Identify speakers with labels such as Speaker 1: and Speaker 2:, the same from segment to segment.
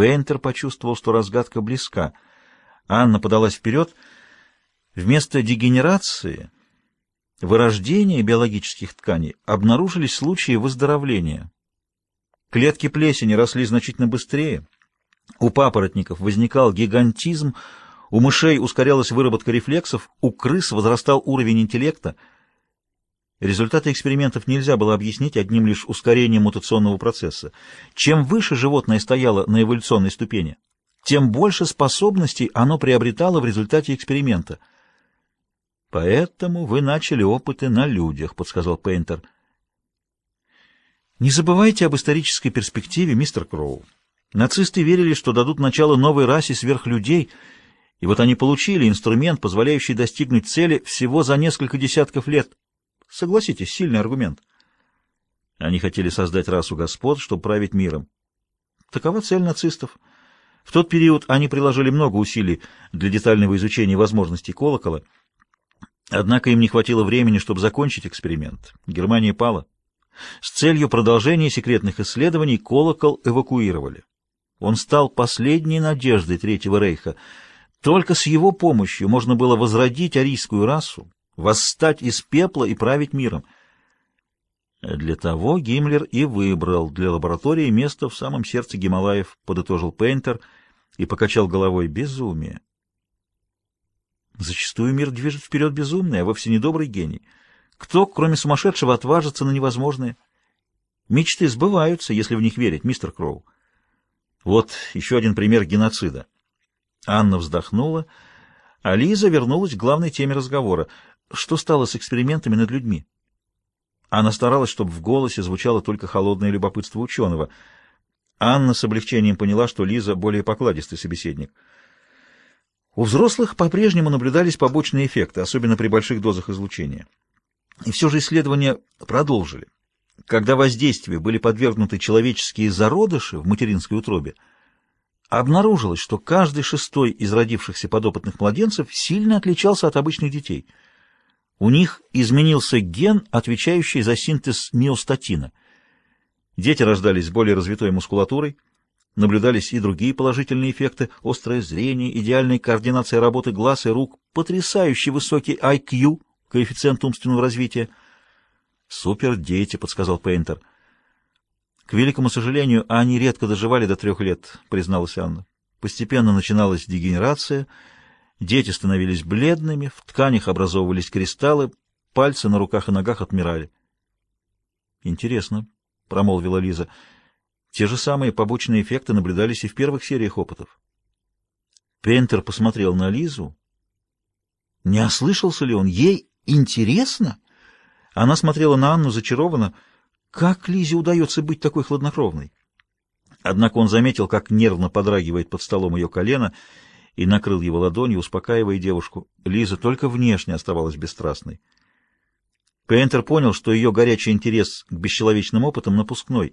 Speaker 1: Пейнтер почувствовал, что разгадка близка. Анна подалась вперед. Вместо дегенерации, вырождения биологических тканей обнаружились случаи выздоровления. Клетки плесени росли значительно быстрее. У папоротников возникал гигантизм, у мышей ускорялась выработка рефлексов, у крыс возрастал уровень интеллекта. Результаты экспериментов нельзя было объяснить одним лишь ускорением мутационного процесса. Чем выше животное стояло на эволюционной ступени, тем больше способностей оно приобретало в результате эксперимента. «Поэтому вы начали опыты на людях», — подсказал Пейнтер. «Не забывайте об исторической перспективе, мистер Кроу. Нацисты верили, что дадут начало новой расе сверхлюдей, и вот они получили инструмент, позволяющий достигнуть цели всего за несколько десятков лет. Согласитесь, сильный аргумент. Они хотели создать расу господ, чтобы править миром. Такова цель нацистов. В тот период они приложили много усилий для детального изучения возможностей колокола, однако им не хватило времени, чтобы закончить эксперимент. Германия пала. С целью продолжения секретных исследований колокол эвакуировали. Он стал последней надеждой Третьего Рейха. Только с его помощью можно было возродить арийскую расу, восстать из пепла и править миром. Для того Гиммлер и выбрал для лаборатории место в самом сердце Гималаев, подытожил Пейнтер и покачал головой. Безумие. Зачастую мир движет вперед безумный, а вовсе не добрый гений. Кто, кроме сумасшедшего, отважится на невозможное? Мечты сбываются, если в них верить, мистер Кроу. Вот еще один пример геноцида. Анна вздохнула, а Лиза вернулась к главной теме разговора. Что стало с экспериментами над людьми? Она старалась, чтобы в голосе звучало только холодное любопытство ученого. Анна с облегчением поняла, что Лиза более покладистый собеседник. У взрослых по-прежнему наблюдались побочные эффекты, особенно при больших дозах излучения. И все же исследования продолжили. Когда воздействию были подвергнуты человеческие зародыши в материнской утробе, обнаружилось, что каждый шестой из родившихся подопытных младенцев сильно отличался от обычных детей. У них изменился ген, отвечающий за синтез миостатина. Дети рождались с более развитой мускулатурой, наблюдались и другие положительные эффекты – острое зрение, идеальная координация работы глаз и рук, потрясающий высокий IQ, коэффициент умственного развития. «Супер дети», — подсказал Пейнтер. К великому сожалению, они редко доживали до трех лет, призналась Анна. Постепенно начиналась дегенерация, дети становились бледными, в тканях образовывались кристаллы, пальцы на руках и ногах отмирали. Интересно, промолвила Лиза. Те же самые побочные эффекты наблюдались и в первых сериях опытов. Пентер посмотрел на Лизу. Не ослышался ли он? Ей интересно? Она смотрела на Анну зачарованно. Как Лизе удается быть такой хладнокровной? Однако он заметил, как нервно подрагивает под столом ее колено, и накрыл его ладонью, успокаивая девушку. Лиза только внешне оставалась бесстрастной. Пейнтер понял, что ее горячий интерес к бесчеловечным опытам напускной.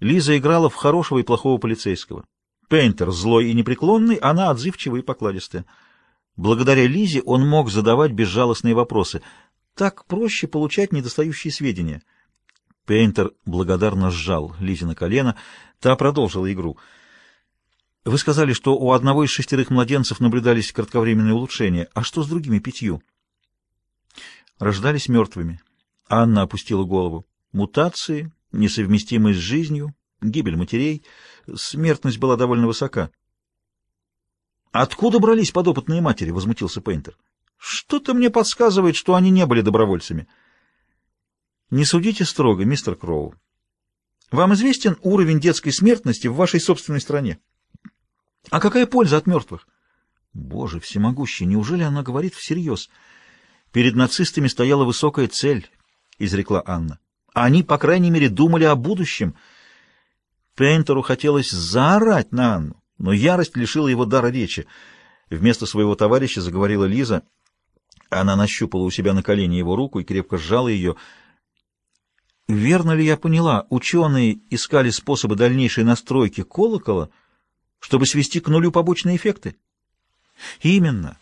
Speaker 1: Лиза играла в хорошего и плохого полицейского. Пейнтер злой и непреклонный, она отзывчивая и покладистая. Благодаря Лизе он мог задавать безжалостные вопросы. Так проще получать недостающие сведения — Пейнтер благодарно сжал Лизе на колено. Та продолжила игру. «Вы сказали, что у одного из шестерых младенцев наблюдались кратковременные улучшения. А что с другими пятью?» «Рождались мертвыми». Анна опустила голову. «Мутации, несовместимые с жизнью, гибель матерей. Смертность была довольно высока». «Откуда брались подопытные матери?» — возмутился Пейнтер. «Что-то мне подсказывает, что они не были добровольцами». Не судите строго, мистер Кроу. Вам известен уровень детской смертности в вашей собственной стране? А какая польза от мертвых? Боже всемогущий, неужели она говорит всерьез? Перед нацистами стояла высокая цель, изрекла Анна. Они, по крайней мере, думали о будущем. Пейнтеру хотелось заорать на Анну, но ярость лишила его дара речи. Вместо своего товарища заговорила Лиза. Она нащупала у себя на колени его руку и крепко сжала ее, Верно ли я поняла, ученые искали способы дальнейшей настройки колокола, чтобы свести к нулю побочные эффекты? Именно.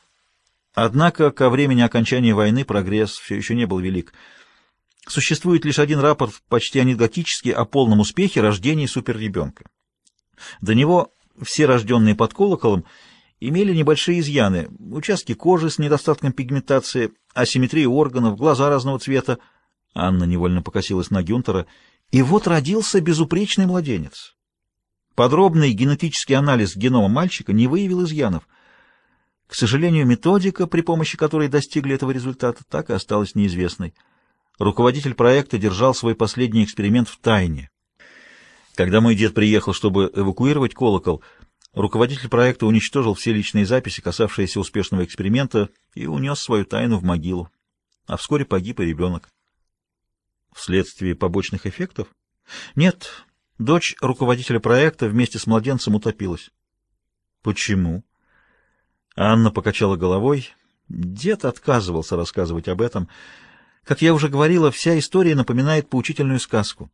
Speaker 1: Однако ко времени окончания войны прогресс все еще не был велик. Существует лишь один рапорт, почти анекдотический, о полном успехе рождения суперребенка. До него все рожденные под колоколом, имели небольшие изъяны, участки кожи с недостатком пигментации, асимметрия органов, глаза разного цвета. Анна невольно покосилась на Гюнтера. И вот родился безупречный младенец. Подробный генетический анализ генома мальчика не выявил изъянов. К сожалению, методика, при помощи которой достигли этого результата, так и осталась неизвестной. Руководитель проекта держал свой последний эксперимент в тайне. Когда мой дед приехал, чтобы эвакуировать колокол, руководитель проекта уничтожил все личные записи, касавшиеся успешного эксперимента, и унес свою тайну в могилу. А вскоре погиб и ребенок. Вследствие побочных эффектов? Нет, дочь руководителя проекта вместе с младенцем утопилась. Почему? Анна покачала головой. Дед отказывался рассказывать об этом. Как я уже говорила, вся история напоминает поучительную сказку.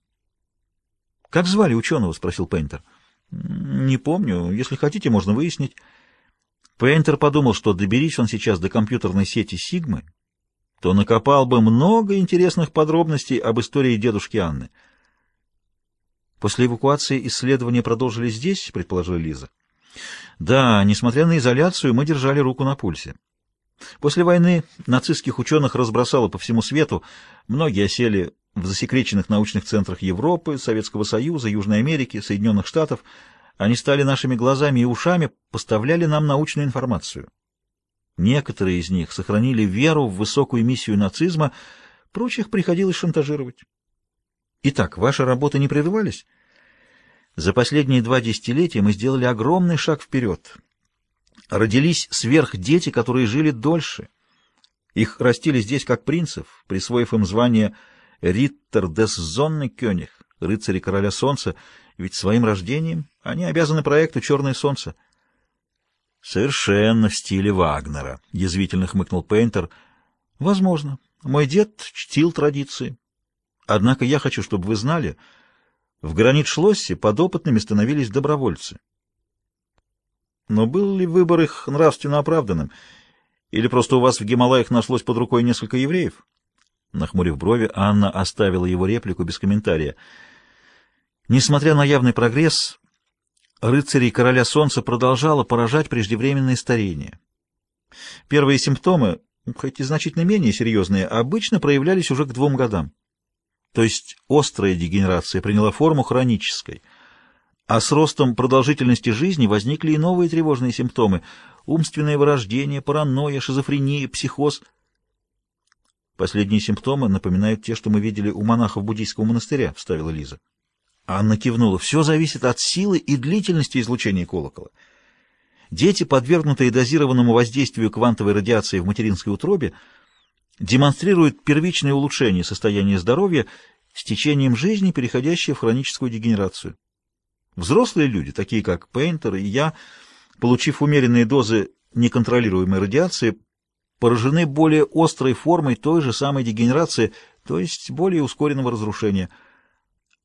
Speaker 1: «Как звали ученого?» — спросил Пейнтер. «Не помню. Если хотите, можно выяснить». Пейнтер подумал, что доберись он сейчас до компьютерной сети Сигмы, то накопал бы много интересных подробностей об истории дедушки Анны. После эвакуации исследования продолжились здесь, предположила Лиза. Да, несмотря на изоляцию, мы держали руку на пульсе. После войны нацистских ученых разбросало по всему свету, многие осели в засекреченных научных центрах Европы, Советского Союза, Южной Америки, Соединенных Штатов. Они стали нашими глазами и ушами, поставляли нам научную информацию. Некоторые из них сохранили веру в высокую миссию нацизма, прочих приходилось шантажировать. Итак, ваши работы не прерывались? За последние два десятилетия мы сделали огромный шаг вперед. Родились сверхдети, которые жили дольше. Их растили здесь как принцев, присвоив им звание Риттер дес Зонны Кёниг, рыцари короля солнца, ведь своим рождением они обязаны проекту «Черное солнце». «Совершенно в стиле Вагнера», — язвительно хмыкнул Пейнтер. «Возможно. Мой дед чтил традиции. Однако я хочу, чтобы вы знали, в гранит-шлоссе подопытными становились добровольцы. Но был ли выбор их нравственно оправданным? Или просто у вас в Гималаях нашлось под рукой несколько евреев?» Нахмурив брови, Анна оставила его реплику без комментария. Несмотря на явный прогресс, рыцарей короля солнца продолжало поражать преждевременное старение. Первые симптомы, хоть и значительно менее серьезные, обычно проявлялись уже к двум годам. То есть острая дегенерация приняла форму хронической. А с ростом продолжительности жизни возникли и новые тревожные симптомы – умственное вырождение, паранойя, шизофрения, психоз – Последние симптомы напоминают те, что мы видели у монахов буддийского монастыря, — вставила Лиза. Анна кивнула. Все зависит от силы и длительности излучения колокола. Дети, подвергнутые дозированному воздействию квантовой радиации в материнской утробе, демонстрируют первичное улучшение состояния здоровья с течением жизни, переходящее в хроническую дегенерацию. Взрослые люди, такие как Пейнтер и я, получив умеренные дозы неконтролируемой радиации, поражены более острой формой той же самой дегенерации, то есть более ускоренного разрушения.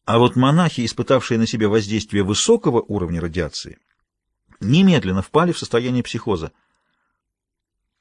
Speaker 1: А вот монахи, испытавшие на себе воздействие высокого уровня радиации, немедленно впали в состояние психоза.